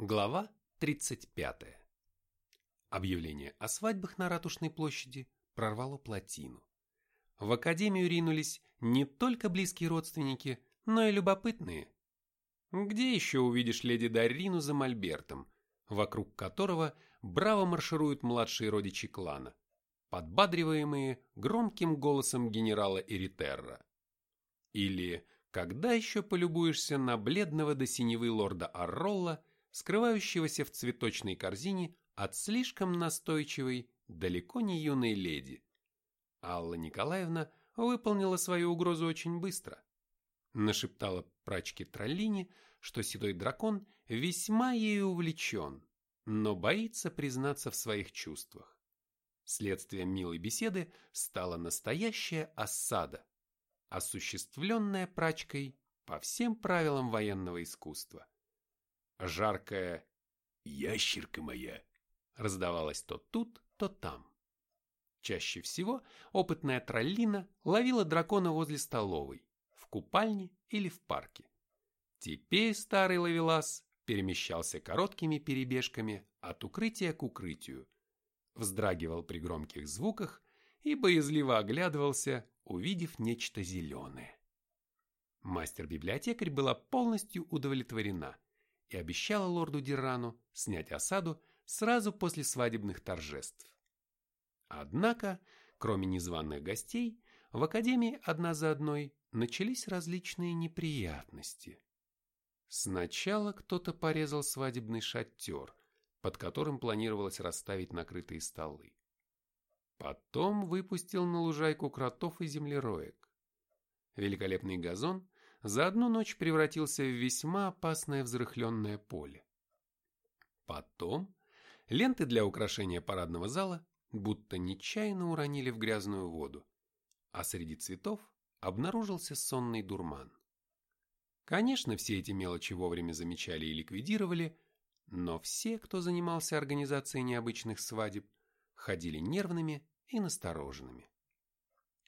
Глава 35. Объявление о свадьбах на Ратушной площади прорвало плотину. В академию ринулись не только близкие родственники, но и любопытные. Где еще увидишь леди Дарину за мольбертом, вокруг которого браво маршируют младшие родичи клана, подбадриваемые громким голосом генерала Эритерра? Или когда еще полюбуешься на бледного до синевы лорда Арролла, скрывающегося в цветочной корзине от слишком настойчивой, далеко не юной леди. Алла Николаевна выполнила свою угрозу очень быстро. Нашептала прачке Троллине, что седой дракон весьма ею увлечен, но боится признаться в своих чувствах. Следствием милой беседы стала настоящая осада, осуществленная прачкой по всем правилам военного искусства. Жаркая «Ящерка моя» раздавалась то тут, то там. Чаще всего опытная троллина ловила дракона возле столовой, в купальне или в парке. Теперь старый ловелас перемещался короткими перебежками от укрытия к укрытию, вздрагивал при громких звуках и боязливо оглядывался, увидев нечто зеленое. Мастер-библиотекарь была полностью удовлетворена – и обещала лорду Дирану снять осаду сразу после свадебных торжеств. Однако, кроме незваных гостей, в академии одна за одной начались различные неприятности. Сначала кто-то порезал свадебный шатер, под которым планировалось расставить накрытые столы. Потом выпустил на лужайку кротов и землероек. Великолепный газон за одну ночь превратился в весьма опасное взрыхленное поле. Потом ленты для украшения парадного зала будто нечаянно уронили в грязную воду, а среди цветов обнаружился сонный дурман. Конечно, все эти мелочи вовремя замечали и ликвидировали, но все, кто занимался организацией необычных свадеб, ходили нервными и настороженными.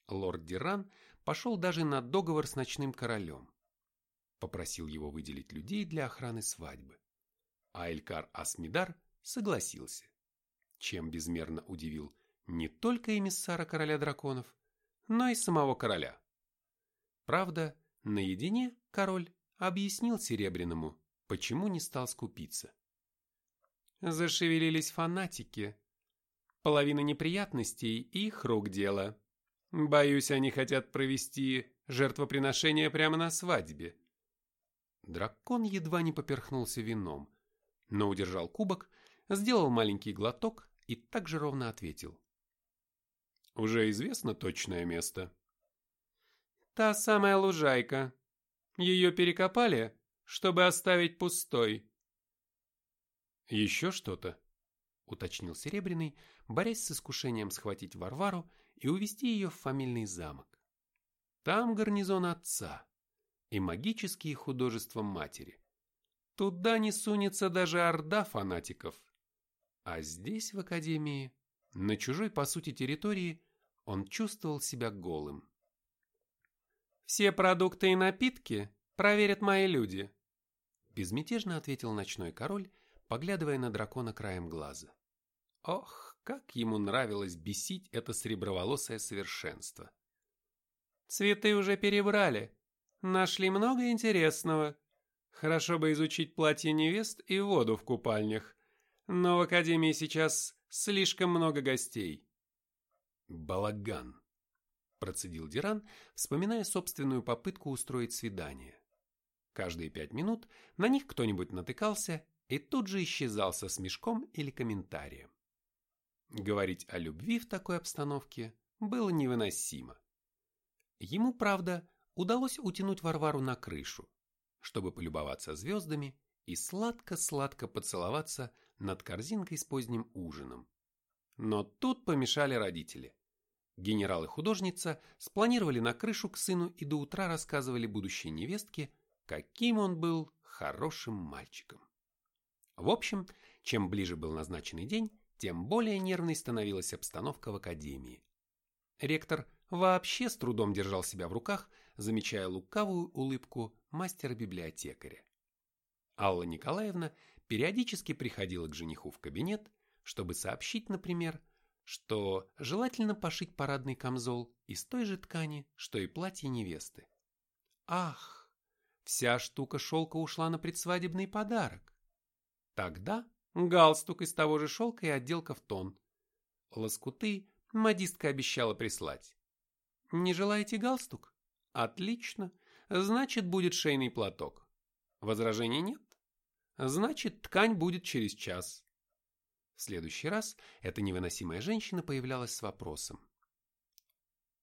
Лорд Диран пошел даже на договор с ночным королем. Попросил его выделить людей для охраны свадьбы. А Элькар Асмидар согласился, чем безмерно удивил не только эмиссара короля драконов, но и самого короля. Правда, наедине король объяснил Серебряному, почему не стал скупиться. Зашевелились фанатики. Половина неприятностей их рук дело. Боюсь, они хотят провести жертвоприношение прямо на свадьбе. Дракон едва не поперхнулся вином, но удержал кубок, сделал маленький глоток и так же ровно ответил. Уже известно точное место. Та самая лужайка. Ее перекопали, чтобы оставить пустой. Еще что-то? Уточнил Серебряный, борясь с искушением схватить Варвару и увести ее в фамильный замок. Там гарнизон отца и магические художества матери. Туда не сунется даже орда фанатиков. А здесь, в академии, на чужой, по сути, территории, он чувствовал себя голым. «Все продукты и напитки проверят мои люди», безмятежно ответил ночной король, поглядывая на дракона краем глаза. Ох, как ему нравилось бесить это среброволосое совершенство. Цветы уже перебрали. Нашли много интересного. Хорошо бы изучить платье невест и воду в купальнях. Но в академии сейчас слишком много гостей. Балаган, процедил Диран, вспоминая собственную попытку устроить свидание. Каждые пять минут на них кто-нибудь натыкался и тут же исчезал со смешком или комментарием. Говорить о любви в такой обстановке было невыносимо. Ему, правда, удалось утянуть Варвару на крышу, чтобы полюбоваться звездами и сладко-сладко поцеловаться над корзинкой с поздним ужином. Но тут помешали родители. Генерал и художница спланировали на крышу к сыну и до утра рассказывали будущей невестке, каким он был хорошим мальчиком. В общем, чем ближе был назначенный день, тем более нервной становилась обстановка в академии. Ректор вообще с трудом держал себя в руках, замечая лукавую улыбку мастера-библиотекаря. Алла Николаевна периодически приходила к жениху в кабинет, чтобы сообщить, например, что желательно пошить парадный камзол из той же ткани, что и платье невесты. Ах, вся штука шелка ушла на предсвадебный подарок. Тогда галстук из того же шелка и отделка в тон. Лоскуты модистка обещала прислать. Не желаете галстук? Отлично. Значит, будет шейный платок. Возражений нет? Значит, ткань будет через час. В следующий раз эта невыносимая женщина появлялась с вопросом.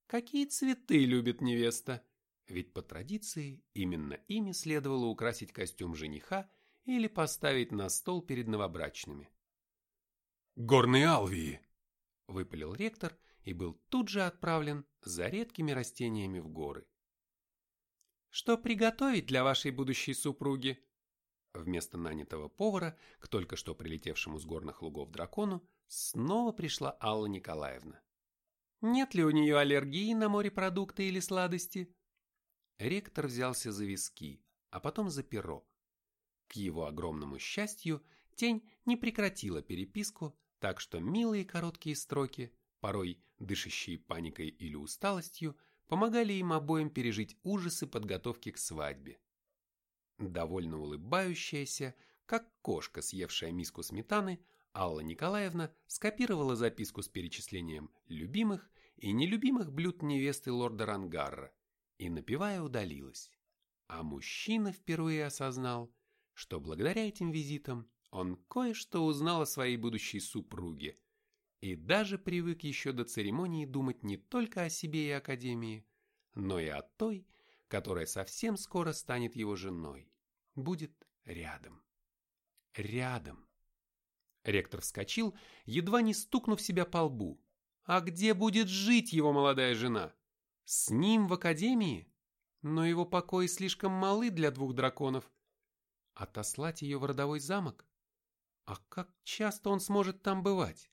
Какие цветы любит невеста? Ведь по традиции именно ими следовало украсить костюм жениха или поставить на стол перед новобрачными. «Горные алвии!» – выпалил ректор и был тут же отправлен за редкими растениями в горы. «Что приготовить для вашей будущей супруги?» Вместо нанятого повара к только что прилетевшему с горных лугов дракону снова пришла Алла Николаевна. «Нет ли у нее аллергии на морепродукты или сладости?» Ректор взялся за виски, а потом за перо. К его огромному счастью, тень не прекратила переписку, так что милые короткие строки, порой дышащие паникой или усталостью, помогали им обоим пережить ужасы подготовки к свадьбе. Довольно улыбающаяся, как кошка, съевшая миску сметаны, Алла Николаевна скопировала записку с перечислением любимых и нелюбимых блюд невесты лорда Рангарра и, напевая, удалилась. А мужчина впервые осознал, что благодаря этим визитам он кое-что узнал о своей будущей супруге и даже привык еще до церемонии думать не только о себе и Академии, но и о той, которая совсем скоро станет его женой, будет рядом. Рядом. Ректор вскочил, едва не стукнув себя по лбу. А где будет жить его молодая жена? С ним в Академии? Но его покои слишком малы для двух драконов. Отослать ее в родовой замок? А как часто он сможет там бывать?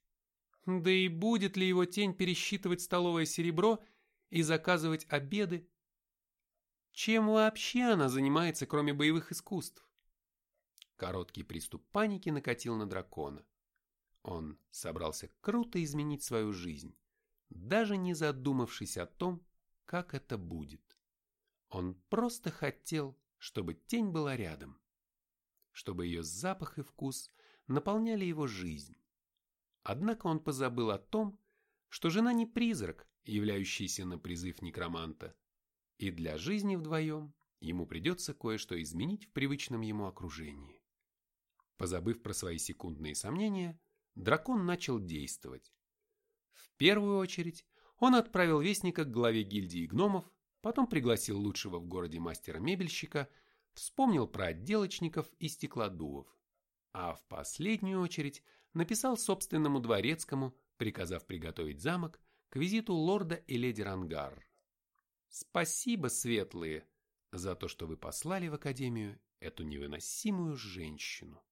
Да и будет ли его тень пересчитывать столовое серебро и заказывать обеды? Чем вообще она занимается, кроме боевых искусств? Короткий приступ паники накатил на дракона. Он собрался круто изменить свою жизнь, даже не задумавшись о том, как это будет. Он просто хотел, чтобы тень была рядом, чтобы ее запах и вкус наполняли его жизнь. Однако он позабыл о том, что жена не призрак, являющийся на призыв некроманта, и для жизни вдвоем ему придется кое-что изменить в привычном ему окружении. Позабыв про свои секундные сомнения, дракон начал действовать. В первую очередь он отправил вестника к главе гильдии гномов, потом пригласил лучшего в городе мастера-мебельщика, вспомнил про отделочников и стеклодувов, а в последнюю очередь написал собственному дворецкому, приказав приготовить замок к визиту лорда и леди Рангар. Спасибо, светлые, за то, что вы послали в академию эту невыносимую женщину.